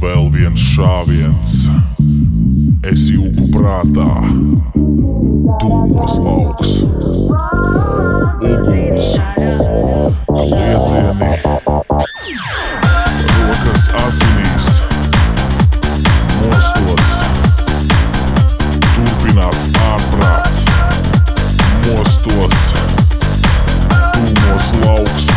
Vēl viens šāviens, es jūku prātā, tūmos lauks, uguns, liecieni, rokas asinīs, mostos, turpinās ārprāts, mostos, tūmos lauks.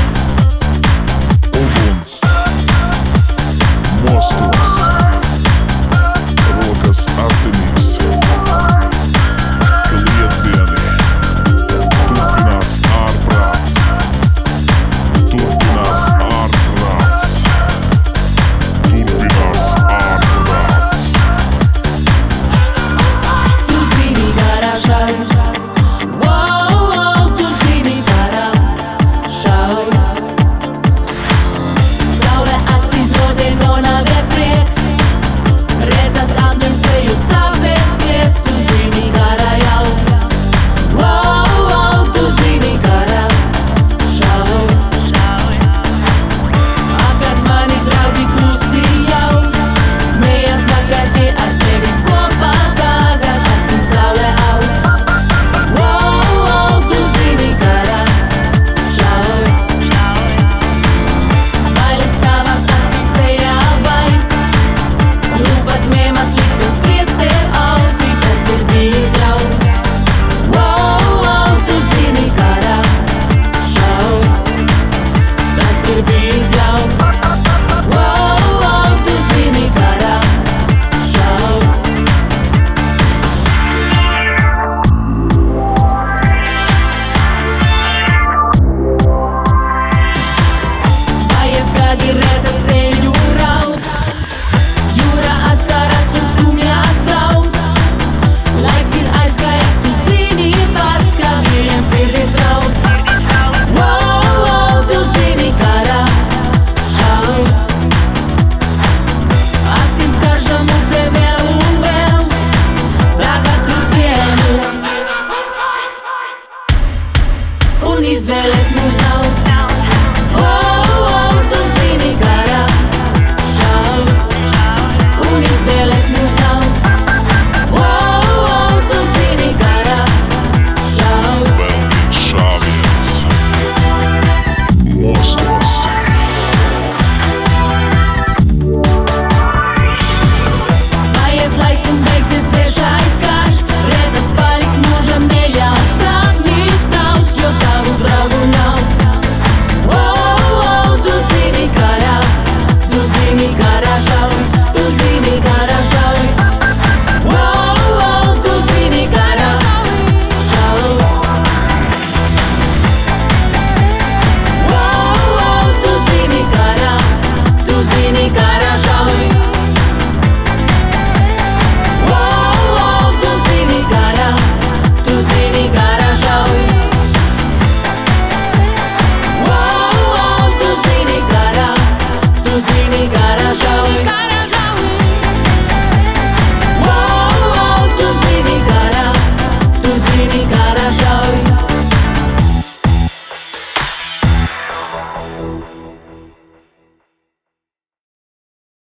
say